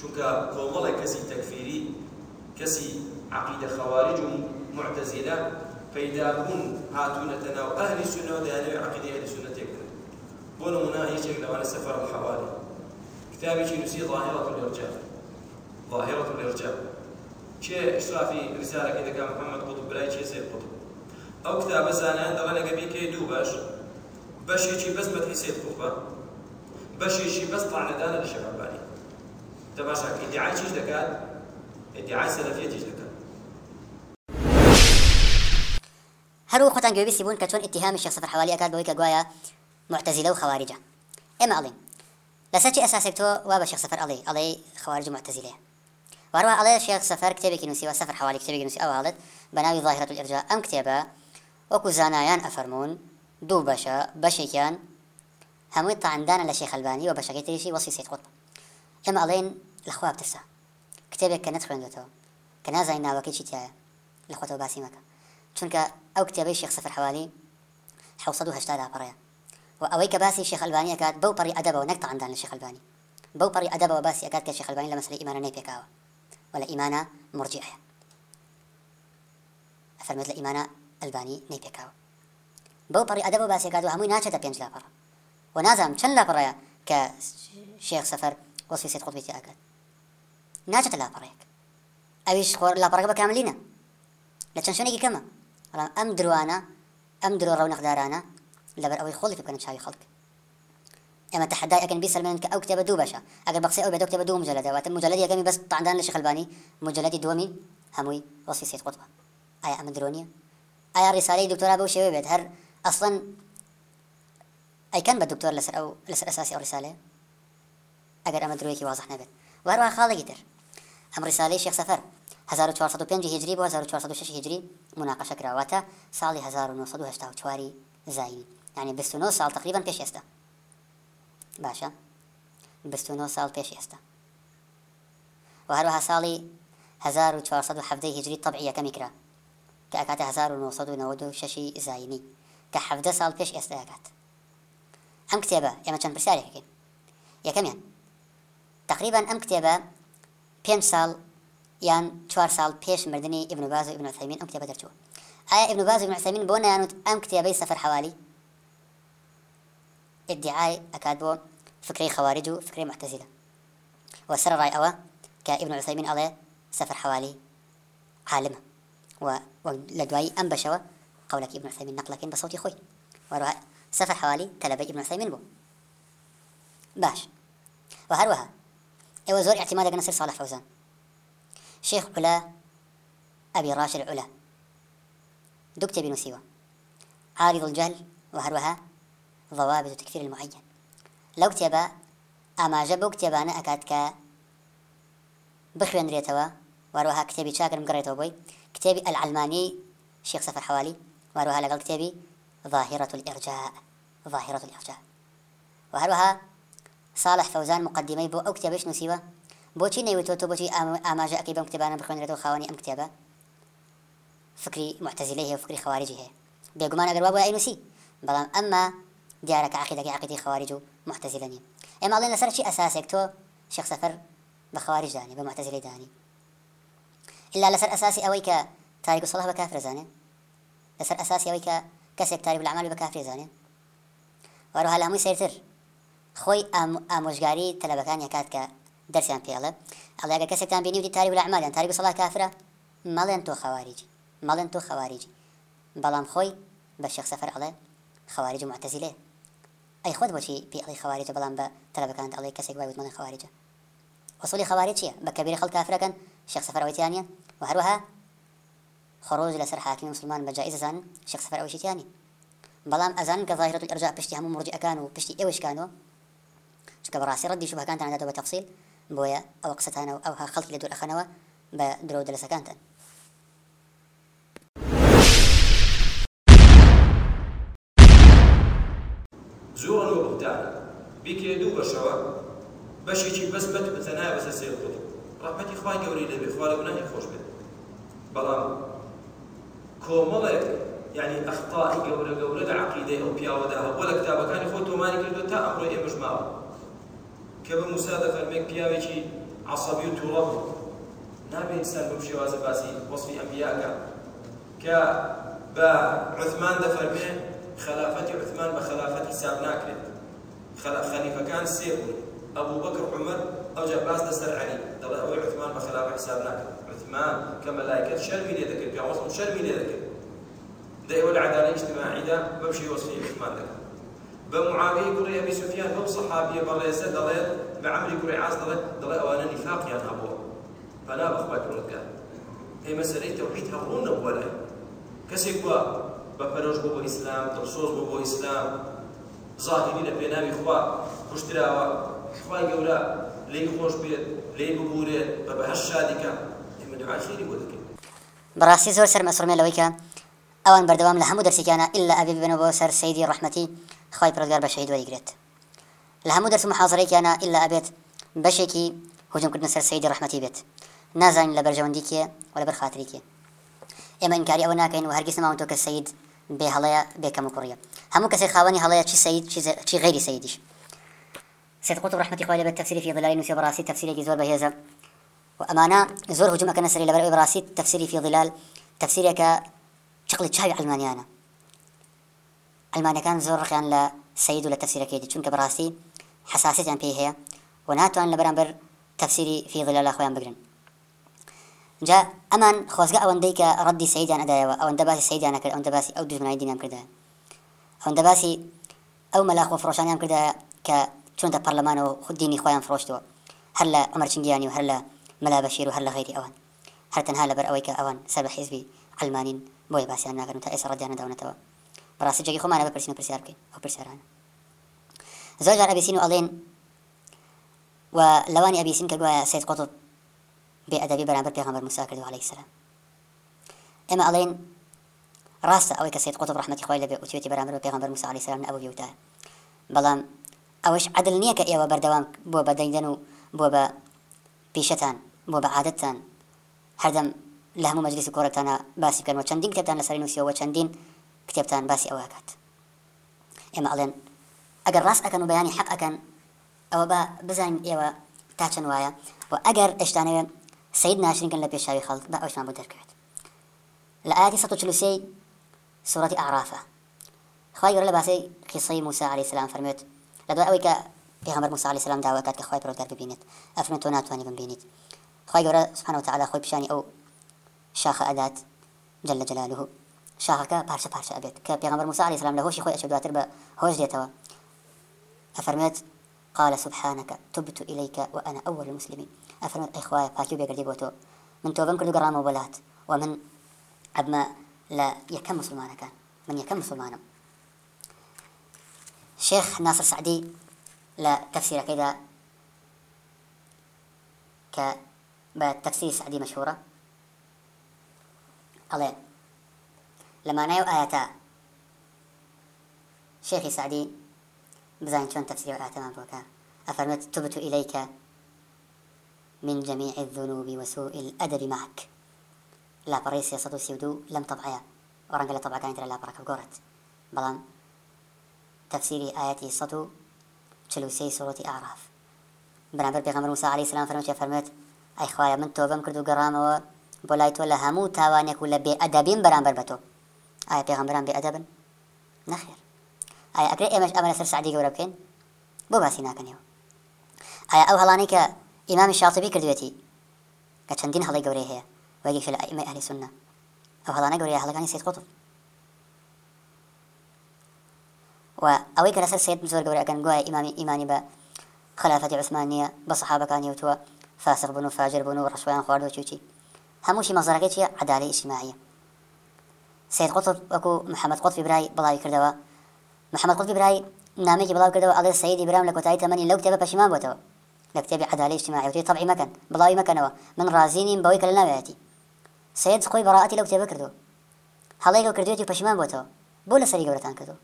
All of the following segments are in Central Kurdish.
چونکە کۆمەڵی کەسی تەکفیری کەسی عقیدە خەوارج و معتەزیلە پەیدابوون هاتوونەتە ناو ئەهلی سونەوە دەیانەوێت عقیدەی ئەهلی سونە تێبکرن بۆ نمونە هیچێک لەوانە سەفەر الحەوالی کتابێکی نووسی ظاهرة الإرجاء ظاهرة الإرجاء کێ ئشرافی رسالەکەی دەکا محەممەد قوتب برای چێ سێ قوتب ئەو کتابە زانیان دەڵێن ئەگە بێکەی دوو باش بەشێکی بەس بەتری سێت قوتبە بەشێکی بەس تاعەدانە لە شەعبە تەباشا ئیدعای چیش دەکات ئیدعای سەلەفیە چیش دەکات هەروە خۆتان گوێویستی بوون کە چۆن ئتیهامی شخص حوالی ئەکات بەوەی کە گوایە معتەزیلە و خەواریجە ئێمە ئەڵێن لەسەر چی ئەساسێک تۆ وا بە شێخ سەفەر ئەڵێ ئەڵێ خەوارج معتەزیلە واروا ئەڵێ شێخ سەفەر کتێبێکی نووسیوە سەفەر حوالی کتێبی نووسی ئەوڵت بە ناوی ظاهرەت الئرجا ئەم کتێبە وەکو زانایان ئەفەرمونون دوو بەشە بەشێکیان هەمووی تاعاندانە لە شێخەلبانی و بەشەکەی تریشی وەسی سێت خۆت ئێمە ئەڵێن لەخوا بتەسە کتێبێک کە نەتخوێندێتەوە کە نازانین ناوەکەی چی تایە لەخواتەوە باسی مەکە چونکە ئەو کتێبەی شێخ سەفر حوالی هەهشتا داپەڕەیە و ئەوەی کە باسی شێخەلبانی ئەکات بەو پەڕی ئەدەبەوە نەکتەعاندان لە شێخەلبانی بەو پەڕی ئەدەبەوە باسی ئەکات کە شێخەلبانی لە مەسلەی ئیمانە نەیپێکاوە ولا ئیمانە مرجیحە ئەفەرمێت لە ئیمانە ئەلبانی نەیپێکاوە بەو پەڕی ئەدەبەوە باسیکات و هەمووی ناچێتە پێنج لاپەڕە و نازام چەند لاپەڕەیە کە شێخ سەفەر وەسی سێت خۆبێتی ئاکات ناچێتە لاپەڕێک ئەویش خۆر لاپەڕەکە بە کاملینە لە چەند شوێنێکی کەمە بەڵام ئەم دروانە ئەم درۆ ڕەونەقدارانە لەبەر ئەوەی خۆڵی بکەن چاوی خەڵک ئێمە تحدای ئەکەن بیسەرمێن کە ئەو کتێبە دوو بەشە ئەگەر بەقسەی ئەو بێتە کتێبە دوو مجەلەدە واتە مجەلەدی یەکەمی بەس تاندان لە شیخ البانی مجەلەدی دووەمی هەمووی وەسی سید قوتبە ئایا ئەمە درۆ نییە ئایا ڕیسالەی دکتۆرا بەو شێوێ بێت هەر ئەسڵەن ئەیکەن بە دکتۆر لەسەر ئەو لەسەر ئەساسی ئەو ڕیسالەیە ئەگەر ئەمە درۆیەکی وازح نەبێت وەروە خاڵێکی تر ئەم ڕساالەی شێخ سەفەر 1405 هجری بۆ 1406 هجری مناقەشە کراواتە ساڵی 1940 زایی یعنی 29 سال تقریبا پێش ئێستا باشە 29 سال پێش ئێستا و هەروەها ساڵی 1417 هجری طبعی یەکەمی کرا کە ئەکاتە 1996 زایمی کە حەفدە ساڵ پێش ئێستا ئەکات ئەم کتێبە ئێمە چەند پرسیارێکەکەین یەکەمیان تقریبا ئەم کتێبە پێنج ساڵ یان چوار ساڵ پێش مردنی ئبنباز و ئبنەسەمین ئەم کتێبە دەرچوە ئایا ئبنباز و ئبنەسەمین بۆ نەیانوت ئەم کتێبەی سەفەر حوالی ئدعای ئەکات بۆ فکری خەوارج و فکری محتەزیلە وەسەر ڕای ئەوە کە ئبن عسەمین ئەڵێ سەفەر حوالی عالمە و لە دوایی ئەم بەشەوە قولك ابن عثيمين نقلك بصوت اخوي وروها سفر حوالي تلبي ابن عثيمين بو باش وهروها ئێوە زۆر احتیما دەگەن سەر ساڵح فەوزان شێخ عولا ئەبی ڕاشر عولا دوو کتێبی نووسیوە عارض الجهل و هەروەها ضوابط تكفير المعين لەو کتێبە ئاماژە بەو کتێبانە ئەکات کە بخوێنرێتەوە وارەها کتێبی چاکرم گڕێتەوە بۆی کتێبی ئەلعلمانی شێخ سەفەر حوالی وارەها لەگەڵ کتێبی ظاهرة الإرجاء ظاهرة الإرجاء وهروها ساڵح فەوزان مقدمەی بۆ ئەو کتێبش نووسیوە بۆچی نەیوتۆ تۆ بۆچی ئاماژە ئەەکەی بەم کتێبانە بخوێنرێتەوە خاوەنی ئەم کتێبە فکری معتەزیلی هەیە فکری خەوارجی هەیە بێگومان ئەگەر وا بۆ ئەینوسی بەڵام ئەمما دیارەکە عقیدەکەی عقیدی خەوارج و معتەزیلە نیم ئێمە ئەڵێن لەسەر چی ئەساسێک تۆ شخ سەفەر بە خەوارج دانی بە معتەزیلی دانی إلا لەسەر ئەساسی ئەوەی کە تاریک و سەڵح بە کافرێزانێ لەسەر ئەساسی ئەوەی کە کەسێک تاریب لە عملی بە کافرێزانێ وەروها لە هەمووی سەرتر خۆی ئامۆژگاری تەلەبەکان یکات کە دەرسیان پێڵە ئەڵگە کەسێکتان بینی وتی تاری لەعمالیان تاری بەسەڵا کافرە مەڵێن تۆ خەواریجی مەڵێن تۆ خەواریجی بەڵام خۆی بە شێخ سەفەر ئەڵێ خەواریج و معتەزی لێ ئەی خۆت بۆچی پێڵی خەواریجە بەڵام بە تەلەبەکان ئەڵێ کەسێک وای وتمەڵێن خەواریجە وصولی خەواری چییە بە کەبیرە خەڵ کافرەکەن شێخ سەفەر ئەوەیتیانە و هەروەها خۆڕۆژ لەسەر حاکمی مسلمان بە جایزەزان شێخ سەفەر ئەوەشیتیانی بەڵام ئەزان کە ظاهرەت ئەرجا پشتی هەموو مرجەکان و پشتی ئێوەشکانەوە چکە بەڕاستی ڕەدی شوبهەکانتانداتەوە بە تەفسیل بۆیە ئەوە قسەتانەوە ئەوها خەڵکی لە دوور ئەخەنەوە بە درۆ دەلەسەکانتان زۆر لۆ بدا بیکێ دوو بەشەوە بەشێکی بەس بەت بەتەنای بەسەر سێ قوت ڕحمەتی خوای گەوری لەبێ خوا لە گوناهی خۆش بێت بەڵام کۆمەڵێک یعنی ئەخطاعی گەورە گەورە لە عەقیدەی ئەو پیاوەدا هەبوو لە کتابەکانی خۆ تۆمانی کردو تا ئەمڕۆ ئێمەش ماوە کە بە موسا دەفەرمێک پیاوێکی عسەبی و تووڵە بوو نابێت ئینسان بەم شێوازە باسی وەصفی ئەمبیاکە کە بە عثمان دەفەرمێ خلافەتی عثمان بە خلافەتی ساب ناکرێت خەلیفەکان سێ بوون ئەبوو بەکر عمر ئەوجا باس دەسەر علی دەڵێ ئەوەی عثمان بە خلافە حساب ناکرێت عثمان کە مەلایکەت شەرمی لێ دەکرد پیاوەسم شەرمی لێ دەکرد دەیەوە لە عەدالە ئیجتماعیدا بەم شێوەصفی عثمان دەکرد بە معاویی کوڕی ئەبی سوفیان بەو سەحابیە بەڕێزە دەڵێت بە عەمری کوڕی عاز دەڵێت دەڵێ ئەوانە نیفاقیان هەبووە پەنا بەخوای پڕۆتکە پێی مەسەرەی تەوحید هەڕوون نەبووە لای کەسێک وە بەپەرۆش بۆ بۆ ئیسلام دڵسۆز بۆ بۆ ئیسلام ظاهری لە پێناوی خوا خوشتراوە خوای گەورە لێی خۆش بێت لێی ببورێت بە بەهەش شادیکە ئێمە دوعاخیری بۆ دەکەین بەڕاستی زۆر سەر مەسرمێ لەوەی کە ئەوان بەردەوام لە هەموو دەرسێکیانە ئللا ئەبێ ببێنەوە بۆ سەر سەیدی ڕەحمەتی خی پرگار بە شەید وەریگرێت لە هەموو دەرس محاضرەیەکیانە ئللا ئەبێت بەشێکی هجمکردن سەر سیدی ڕحمەتی بێت نازانین لە بەرژەوەندی کێ و لە بەر خاتری کێ ئێمە ئینکاری ئەوە ناکەین و هەرگیز نەماون تۆ کە سید بێ هەڵەیە بێکەم و کوڕیە هەموو کەسێک خاوەنی هەڵەیە چی سید چی غیری سیدیش سید قوتب رحمەتی خوای لەبێت تەفسیری فی ظلالی نووسی بەڕاستی تەفسیرێکی زۆر بەهێزە و ئەمانە زۆر هجومەکەنە سەری لەبەر ئەوی بەڕاستی تەفسیری فی ظلال تەفسیرێکە چقڵی چاوی علمانیانە ئەلمانەکان زۆر ڕخیان لە سعید و لە تەفسیرەکەی چونکە بڕاستی حساسیتیان پێی هەیە و ناتوان لە بەرامبەر تەفسیری فی ظلال خۆیان بگرن جا ئەمان خۆزگە ئەوەندەی کە ڕەدی سعیدیان ئەدایەوە ئەوەندە باسی سعیدیان کرد ئەوەندە باسی ئەو دژمنای دینیان کردە ئەوەندە باسی ئەو مەلاخۆ فرۆشانیان کردە کە چۆنتە پەرلەمانەوە خوددینی خۆیان فرۆشتەوە هەر لە ئەمەرچنگیانی و هەر لە مەلا بەشیر و هەر لە غیری ئەوان هەر تەنها لەبەر ئەوەی کە ئەوان سەر بە حیزبی ئەلمانین بۆی باسییان ناکەن تا ئێستا ڕدیانەداونەتەوە بەڕاستی جێگی خۆمانە بە پرسین و پرسیار بکەین ئەو پرسیارانە زۆر جار ئەبیسین و ئەڵێن و لەوانی ئەبیسین کە گوایە سید قوتب بێ ئەدەبی بەرامبەر پێغەمبەر موسی کردو عەلەیهی سەلام ئێمە ئەڵێن ڕاستە ئەوەی کە سید قوتب ڕەحمەتی خۆی لەبێ وتوێتی بەرامبەر بە پێغەمبەر موسی عەلەیهی سەلام ئەوە وتە بەڵام ئەوەش عدل نییە کە ئێوە بەردەوام بۆ بە دەنگدەن و بۆ بە پیشەتان بۆ بە عادەتتان هەردەم لە هەموو مەجلیسی کۆڕێکتانە باسی بکەن و چەندین کتێبتان لەسەر نووسیەوە چەندین کتێبتان باسی ئەوە کات ئێمە ئەڵێن ئەگەر ڕاست ئەەکەن و بەیانی حەق ئەەکەن ئەوە بە بزانین ئێوە تا چەند وایە و ئەگەر ئێشتانەوێت سید ناشرینکن لە پێشاوی خەڵک بە ئەوشان بۆ دەرکەوێت لە ئاەتی 1940 سوەتی ئارافە خی گەۆر لە باسی قیسەی موسا علی سلام فەرمێت لە دوای ئەوەی کە پێغەمبەر موسا علی سلام داواکات کە خی پرۆتکار ببینێت ئەفرن تۆ ناتوانانی ببینیت خی گەورە سبحانه وتعالى خۆی پیشانی ئەو شاخە ئەدات جل جلاله شاخەکە پارچە پارچە ئەبێت کە پێغمبەر موسی علیه السلام لە هۆشی خۆی ئەچێت دواتر بە هۆش دێتەوە ئەفەرمێت قال سبحانك تبت إليك وأنا أول المسلمين أفرمت إخوة باكيو بيقردي بوتو من توبن كردو قرام وبلات ومن أبما لا يكم مسلمان كان من يكم مسلمان شيخ ناصر سعدي لا تفسير كذا ك بتفسير سعدي مشهورة الله لە مانای و ئاەتە شێخی سعدی بزان چۆن تەفسیری ئاتەمان بۆکە ئەفەرمێت تبت ئیلیکە من جميع الذنوب وسوء الأدب معك لا بريس يصدو سيودو لم طبعيا ورنقل لا طبعا كانت لا بركة بقورت بلان تفسيري آياتي صدو چلوسي سورة أعراف بنابر بيغمبر موسى عليه السلام فرمت فرمت أي خوايا من توبم كردو قرامة بولاي تولى همو تاوانيك ولا بأدبين برانبر بتو ئایا پێغەمبەران بێ ئەدەبن نەخێر ئایا ئەگرێ ئێمەش ئەمە لەسەر سعدی گەورە بکەین بۆ باسی ناکەنەوە ئایا ئەو هەڵانەی کە ئیمامی شاطبی کردوێتی کە چەندین هەڵی گەورەی هەیە وەگێکە لە ئەیمە ئەهلی سنە ئەو هەڵانە گەورەی هەڵەکانی سید قوتب و ئەوەی کە لەسەر سید زۆر گەورەکەن گوایە ئیمامی ئیمانی بە خلافەتی عوسمان نیە بە سەحابەکانی وتووە فاسق بوون و فاجر بوون و ڕەشویان خواردوە چوچی هەمووشی مەزارەکەی چیە عەدالی ئیجتماعیە سید قوتب وەکو محەممەد قوتبی برای بڵاوی کردەوە محەممەد قوتبی برای نامێکی بڵاو کردەوە ئەڵێ سیدی برام لە کۆتایی تەمەنی لەو کتێبە پەشیمان بۆتەوە لە کتێبی عدالی اجتماعی تەبعی مەکەن بڵاوی مەکەنەوە من ڕازی نیم بەوەی کە لە ناوێتی سید خۆی بەڕاعەتی لەو کتێبە کردو هەڵەی لەو کردوێتی پەشیمان بۆتەوە بۆ لە سەری گەورەتان کردو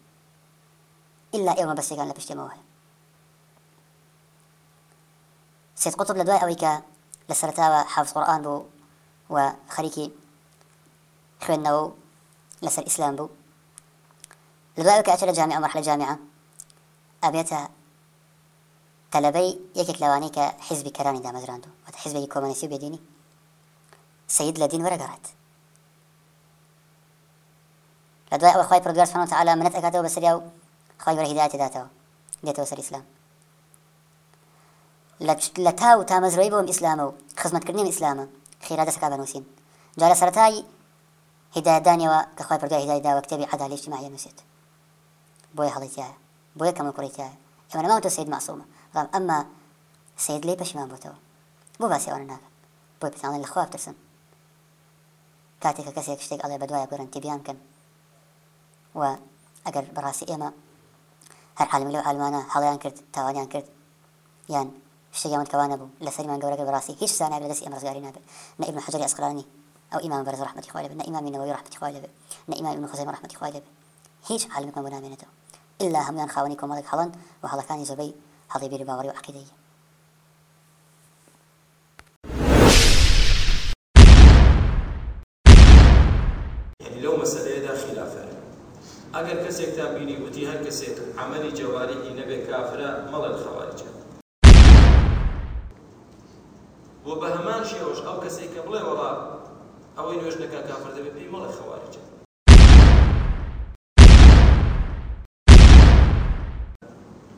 ئللا ئێمە بەستێکان لە پشتێمەوە سید قوتب لە دوای ئەوەی کە لە سەرتاوە حافظ قورآن بوو و خەریکی خوێندنەوە لەسەر ئیسلام بوو لەدوای کەچە لە جامعە مەحلە جامعە ئەبێتە تەلەبەی یەکێک لەوانەی کە حیزبی کەرانی دامەزراند و وەتە حیزبی کۆمەنسی بێدینی سید لە دین وەرەگەڕێت لە دوای ئەوە خی پرگەر سبحانه وتعالى منەت ئەکاتەوە بە سەریا و خی بەرە هیدایەتی داتەوە دێتەوە سەر ئیسلام لە تا و تامەزرەوەی بۆم ئیسلامە و خزمەتکردنیم ئیسلامە خێرا دەسەکا بەنووسین جا لە سەرەتایی هدادانەوە کە خۆی پردا هدایدا وەکتتەبی عدالێکی مایە نووسێت بۆی هەڵیتە بۆ یەکەم کوڕیتە ئەمە نەماوتە سید ماسومە بەڵام ئەمما سید لێ پەشیمان بۆتەوە بۆ باسیەوەە ناکات بۆی پتانڵی لە خواب ترسن کاتێککە کەسێک شتێک ئەڵێ بەدوایە گەرنتی بیان بکەن و ئەگەر بەڕاستی ئێمە هەر حالمی لەو ئالمانە هەڵیان کرد تاوانیان کرد یان شتێکیان توانە بوو لەسەریمان گەورەگە بەڕاستی هیچ سانە لەدەست ئێمەزگاری نابێت نە ئبن حجری ئەسقلانی ئەو ئیمان بەرز ڕحمەتی خوای لەبێت نە ئیمامی نەوەی ڕحمەتی خوای لەبێت نە ئیمامی ابن خزەیمە ڕحمەتی خوای لەبێت هیچ عالمێکمان بۆ نامێنێتەوە إلا هەمویان خاوەنی کۆمەڵێک هەڵەن و هەڵەکانی زۆبەی هەڵی بێری باوەڕی و عقیدەی لەو مەسلەیەدا خلافە ئەگەر کەسێک تا بینی وتی هەر کەسێک عملی جەواریی نەبێت کافرە مەڵەن خەواریجە بۆ بە هەمان شێوەش ئەو کەسێک کە بڵێ وەڵا ئەوەی نوێژنەکە کافر دەبێت پێی مەڵە خەوارج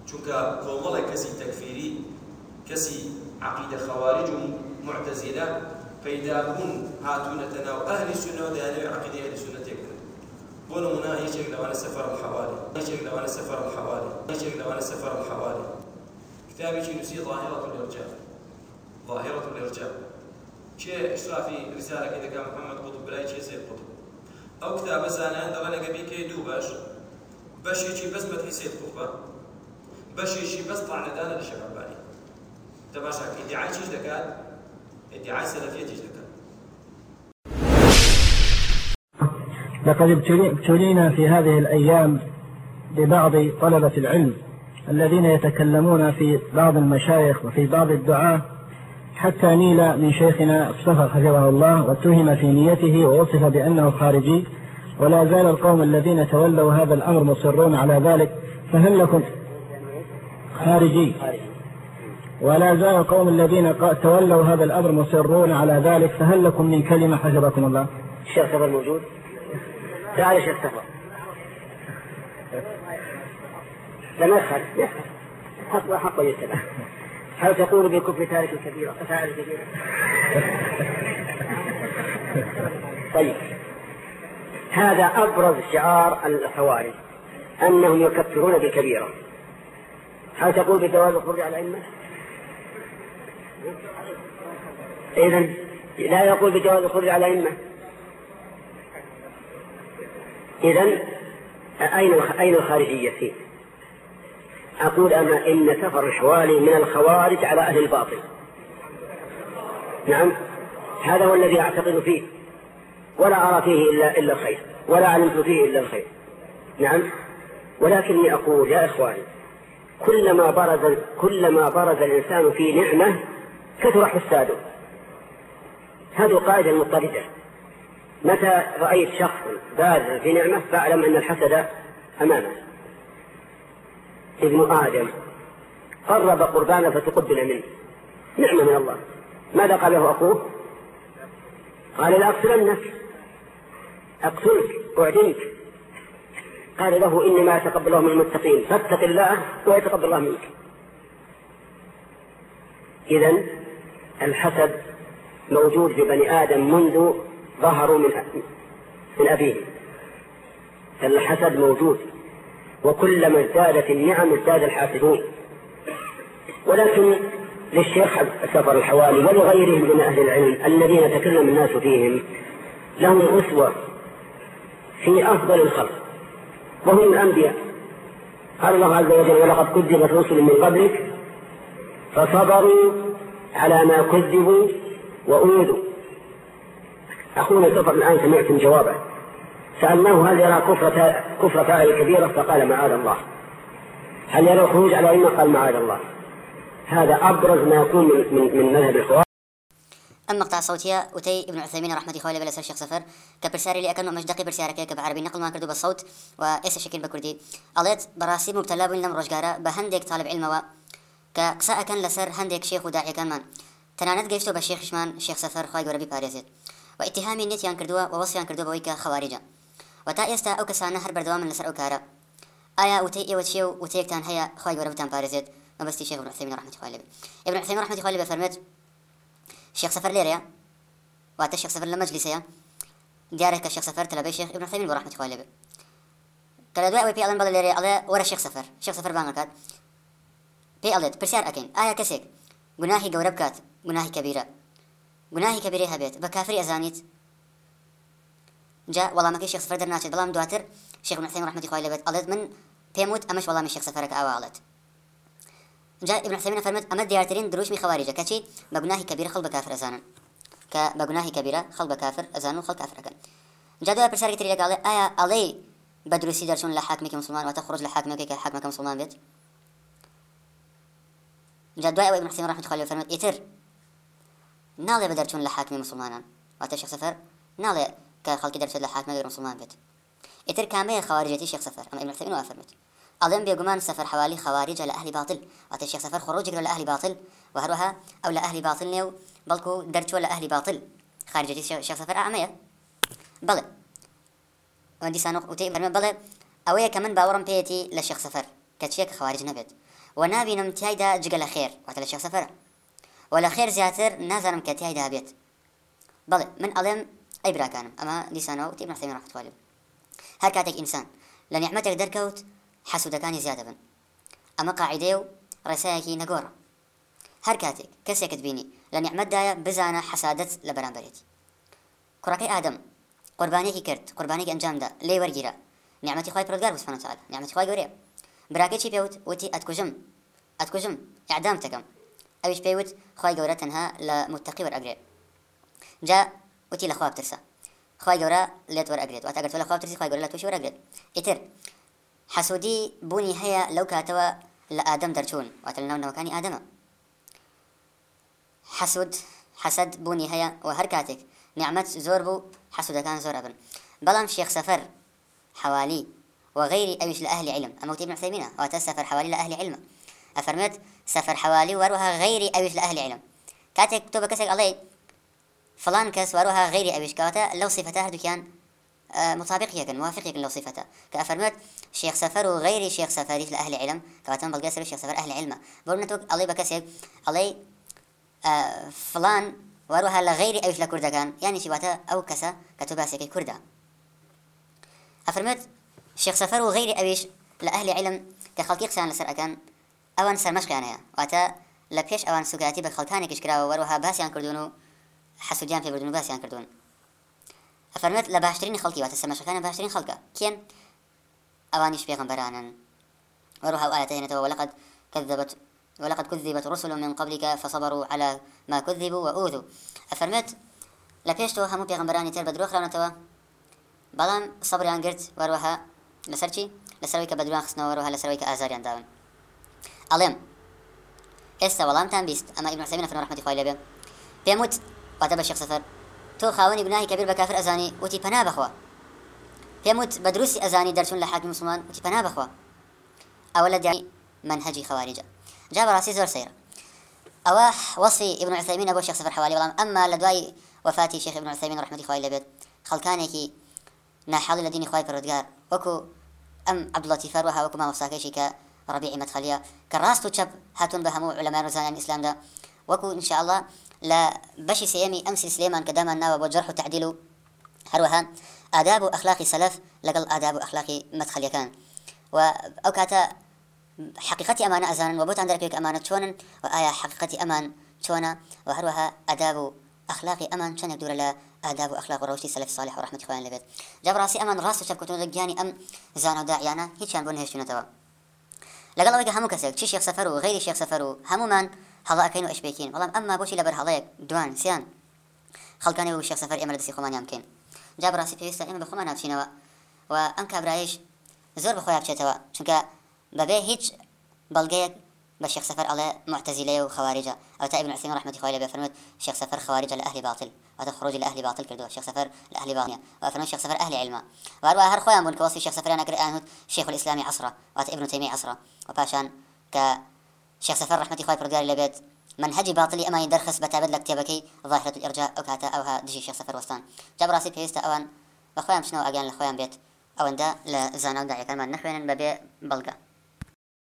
چونکە کۆمەڵە کەسی تەکفیری کەسی عقیدە خەوارج و معتەزیلە پەیدابوون هاتوونەتە ناو ئەهلی سونەوە دەیانەوێت عقیدە ئەهلی سونەتێک بن بۆ نمونە هیچێک لەوانە سەفەر الحەوالێ هیچێک لەوانە سەفەر الحەوالێ هیچێک لەوانە سەفەر الحەوالێ کتابێکی نووسی ظاهرة الإرجاء ظاهرة الإرجاء کێ ئەشرافی رسالەکەی دەکا محەممەد قوت برای چێ سێ قوت ئەو کتابە زانیان دەڵە لەگەبی کێ دوو باش بەشێکی بەس بەتی سێت قوتبە بەشێکی بەس تاعەدانە لە شەکەباری دەباشە ئیدعای چیش دەکات ئیدعای سەلەفیەتیش دەکات لقد ابتلينا في هذه الأيام ببعض طلبة العلم الذين يتكلمون في بعض المشايخ وفي بعض الدعاه حتى نيل من شيخنا اصطفى حفظه الله واتهم في نيته ووصف بأنه خارجي ولا زال القوم الذين تولوا هذا الأمر مصرون على ذلك فهل لكم خارجي ولا زال القوم الذين تولوا هذا الأمر مصرون على ذلك فهل لكم من كلمة حجبكم الله الشيخ صفا موجود تعال شيخ صفا لما يسأل يسأل حق حق يسأل هل تقول بكفر تارك كبيرة كفاعل كبيرة طيب هذا أبرز شعار الخوارج أنهم يكفرون بكبيرة هل تقول بجواز الخروج على الأئمة؟ إذا لا يقول بجواز الخروج على الأئمة إذا أين أين الخارجية فيه؟ أقول أنا إن كفر شوالي من الخوارج على أهل الباطل نعم هذا هو الذي أعتقد فيه ولا أرى فيه إلا, إلا الخير ولا علمت فيه إلا الخير نعم ولكني أقول يا إخواني كلما برز كلما برز الإنسان في نعمة كثر حساده هذه قاعدة مضطردة متى رأيت شخص بارزا في نعمة فاعلم أن الحسد أمامه ابن آدم قرب قربانا فتقبل منه نعمة من الله ماذا قال له أخوه قال لأقتلنك أقتلك أعديك قال له إنما يتقبل الله من المتقين فاتق الله ويتقبل الله منك إذا الحسد موجود في بني آدم منذ ظهروا من من أبيه الحسد موجود وكلما ازدادت النعم ازداد الحاسدون ولكن للشيخ سفر الحوالي ولغيرهم من أهل العلم الذين تكلم الناس فيهم لهم أسوة في أفضل الخلق وهم الأنبياء قال الله عز وجل ولقد كذبت رسل من قبلك فصبروا على ما كذبوا وأوذوا أخونا سفر الآن سمعتم جوابه سألناه هل يرى كفرة كفرة هذه الكبيرة فقال معاذ الله هل يرى الخروج على أئمة قال معاذ الله هذا أبرز ما يكون من من مذهب الخوارج ام مقطع صوتيه وتي ابن عثيمين رحمه الله عليه شيخ سفر كبرساري لي اكن مجدقي برسارك كبعربي نقل ما كردو بالصوت وايش شكل بكردي قالت براسي مبتلا بين لم رجاره بهندك طالب علم و كقسا اكن لسر هندك شيخ وداعي كمان تنانت گەشتۆ بە شێخشمان شێخ سەفەر خی گەورەبی پارێزێت و ئتیهامی نێتیان کردووە و وەسییان کردو بەوەی کە خەواریجە و تا ئێستا ئەو کەسانە هەر بەردەوامن لەسەر ئەو کارە ئایا وتەی ئێوە چیە و وتەیەکتان هەیە خی گەورەتان پارێزێت مەبستی شێخ ڕحسەین ڕحمەتی خوالێ ئبن حسین ڕحمەتی خوالێ بەفەرمێت شێخ سەفەر لێرەیە واتە شێخ سەفەر لە مەجلیسەیە دیارە کە شێخ سەفەر تەلەبەی شێخ ئبن حسین بۆ ڕحمەتی خوالێ کە لە دوای ئەوەی پێڵێن بەڵە لێرەیە ئەڵێ وەرە شێخ سەفەر شێخ سەفەر بانەکات پێ ئەڵێت پرسیار ئەکەین ئایا کەسێک گوناهی گەورە بکات گوناهی کەبیرە گوناهی کەبیرە هەبێت بە کافری ئەزانیت جا وەڵامەکەی شێخ سفەر دەرناچێت بەڵام دواتر شێخ ابن عثەیمین رحمەتی خوای لەبێت ئەڵێت من پێم وت ئەمەش وەڵامی شێخ سەفەرەکە ئەوە ئەڵێت جا ابن عثەیمین فەرمێت ئەمە دیارترین دروشمی خەواریجە کە چی بە گوناهی کەبیرە خەڵک بە کافر ئەزانن کە بە گوناهی کەبیرە خەڵک بە کافر ئەزان و خەڵک کافرەکەن جا دوای پرسیارێکی تری لەگەڵێ ئایا ئەڵێ بە دروستی دەرچوون لە حاکمێکی مسلمان واتە خروج لە حاکمێکی کە حاکمەکە مسلمان بێت جا دوای ئەوەی ابن عثەیمین رحمەتی خوای لەبێت فەرمێت ئیتر ناڵێ بە دەرچوون لە حاکمی مسلمانان واتە شێخ سەفەر ناڵێ کە خەڵکی دەرچێت لە حاکمەگەر مسلمان بێت ئیتر کامەیە خەواریجێتی شێخ سەفەر ئەمە ئیمرتەبین و ئافەرمێت ئەڵێم بێگومان سەفەر حوالی خەواریجە لە ئەهلی باطل ئەتە شێخ سەفەر خۆڕۆجگرە لە ئەهلی باطل و هەروەها ئەو لە ئەهلی باطل نێو بەڵکو دەرچوە لە ئەهلی باطل خارجێتی شێخ سەفەر ئەمەیە بڵێ ئەوە دیسان وتی بەرمە بڵێ ئەوەیە کە من باوەڕم پێەتی لە شێخ سەفەر کە چیە کە خەواریج نەبێت و نابینم تایدا جگە لە خێر واتە لە شێخ سەفەرە و لە خێر زیاتر نازانم کە تایدا بێت بڵێ من ئەڵێم ئەی براکانم ئەمە دیسانەوە تێ مەسەمی ڕحتوالێ هەر کاتێک ئینسان لە نیحمەتێک دەرکەوت حەسوودەکانی زیادە بن ئەمە قاعدەیە و ڕێسایەکی نەگۆڕە هەر کاتێک کەسێکت بینی لە نیحمەتدایە بزانە حەسادەت لە بەرامبەرێتی کوڕەکەی ئادەم قوربانێکی کرد قوربانێکی ئەنجامدا لێ وەرگیرە نیعمەتی خی پرگار سبحانه وتعالى نیعمەتی خی گەورەیە براکە چی پێوت وتی ئەتکوژم ئەتکوژم ئعدام تەکەم ئەویش پێوت خی گەورە تەنها لە متتەقی وەرەگرێ جا وتی لەخوا بترسە خی گەورە لێت وەرەگرێت واتە گەرتۆ لەخوا ترسی خی گەورە لە توش وەرەگرێت ئیتر حەسوودی بوونی هەیە لەو کاتەوە لە ئادەم دەرچوون واتە لە ناونەوەکانی ئادەمە حەسود حەسەد بوونی هەیە و هەر کاتێک نعمەت زۆر بوو حەسوودەکان زۆر ئەبن بەڵام شێخ سەفەر حوالی وغيري أويش لأهل علم أما كتب محسمينة واتى سفر حوالي لأهل علم أفرمت سفر حوالي وروها غيري أويش لأهل علم كاتك كتب كسك الله فلان كاس واروها غير أبيش كاتا لو صفتها هردو كان مطابق يكن موافق يكن لو صفته كأفرمت شيخ سفر وغير شيخ سفري لأهل علم كاتم بلقاسر شيخ سفر أهل علم برنتوك علي بكسيك علي فلان واروها لغير أبيش لكردا كان يعني شباتا أو كسا كتباسك كردا أفرمت شيخ سفر وغير أبيش لأهل علم كخلقي قسان لسر أكان أوان سرمشق يعني واتا لبيش أوان سكاتي بخلطانك اشكرا وروها باسيان كردونو حسودیان پێبردن و باسییان کردوون ئەفەرمێت لە باشترین خەڵکی واتە سەمەشەکانە باشترین خەڵکە کێن ئەوانیش پێغمبەرانن وەڕوها ئاەتە هێنێتەوە وەلقد كذبت ولقد كذبت رسل من قبلك فصبروا على ما كذبوا وأوذوا أفرمت لپیشتو همو پیغمبرانی تر بدرو خرانتەوە بەڵام سەبریان گرت وەروەها لەسەر چی لەسەرەوەی کە بەدروان خستنەوە وەروەها لەسەرەوەی کە ئازاریان داون ئەڵێم ئێستا وەڵامتان بیست ئەمە ئیبن عوسەیمین فەرمە ڕەحمەتی خوای لێبێ پێم وت قاتە بە شخصەفەر تۆ خاوەنی گوناهی کەبیر بە کافر ئەزانی وتی پەنا بخوا پێم وت بە دروستی ئەزانی دەرچوون لە حاکم مسلمان وتی پەنا بخوا ئەوە لە دیانی منهجی خەواریجە جا بەڕاستی زۆر سەیرە ئەوە وەسی ابن عثەیمینە بۆ شخصەفەر حوالی بەڵام ئەمما لە دوای وفاتی شیخ ابن عثەیمین ڕحمەتی خوای لەبێت خەڵکانێکی ناحاڵی لە دینی خوای پەرۆدگار وەکو ئەم عەبدڵەتیفەر وەها وەکو مامۆستاکەیشی کە ڕبیعی مەدخەلیە کە ڕاست و چەپ هاتون بە هەموو علەمای ڕزانیان ئیسلامدا وەکو ئینشاءالله لە بەشی سێمی ئەم سلسلێمان کە دامان ناوە بۆ جەرح و تعدیل و هەروەها ئاداب و ئەخلاقی سەلەف لەگەڵ ئاداب و ئەخلاقی مەدخەلیەکان و ئەو کاتە حقیقەتی ئەمانە ئەزانن و بۆتان دەرکێک ئەمانە چۆنن و ئایا حقیقەتی ئەمان چۆنە و هەروەها ئەداب و ئەخلاقی ئەمان چەندێک دوورە لە ئاداب و ئەخلاق و ڕۆشتی سەلف صالح و رحمەتی خۆیان لەبێت جا بڕاستی ئەمان ڕاست و چەپکەوتنەوە گیانی ئەم زانە و داعیانە هیچیان بۆ نهێشتونەتەوە لەگەڵ ئەوەی هەموو کەسێک چی شێخ سەفەر و غیری شێخ سەفەر و هەمومان هەڵاکەین و ئەشبێکین بەڵام ئەمما بۆشی لەبەر هەڵەیەک دوان سیان خەڵکانی و شخصەفەر ئێمە دەستی خۆمانیان بکەین جا بەڕاستی پێویستە ئێمە بە خۆمان ناچینەوە و ئەم کابرایش زۆر بەخۆیان بچێتەوە چونکە بەبێ هیچ بەڵگەیەک بە شيخ سفر على معتزلة وخوارج أو تائب العثيمين رحمة الله عليه فرمت شيخ سفر خوارج لأهل باطل أو خروج لأهل باطل كردو شيخ سفر لأهل باطل وفرمت شيخ سفر أهل علم وأروا هر خويا من كوصي شيخ سفر أنا قرأ شيخ الإسلام عصره وأت ابن تيمية عصره وباشان ك شيخ سفر رحمة خوي بردقاري لبيت منهجي باطلي أمان درخص بتابد لك تيبكي ظاهرة الإرجاء أو كاتا أوها دجي شيخ سفر وستان جاب راسي بيستا أوان بخويا مشنو أجان لخويا بيت ئەوەندە لە زانە و داعەکانمان نخوێنن بەبێ بەڵگە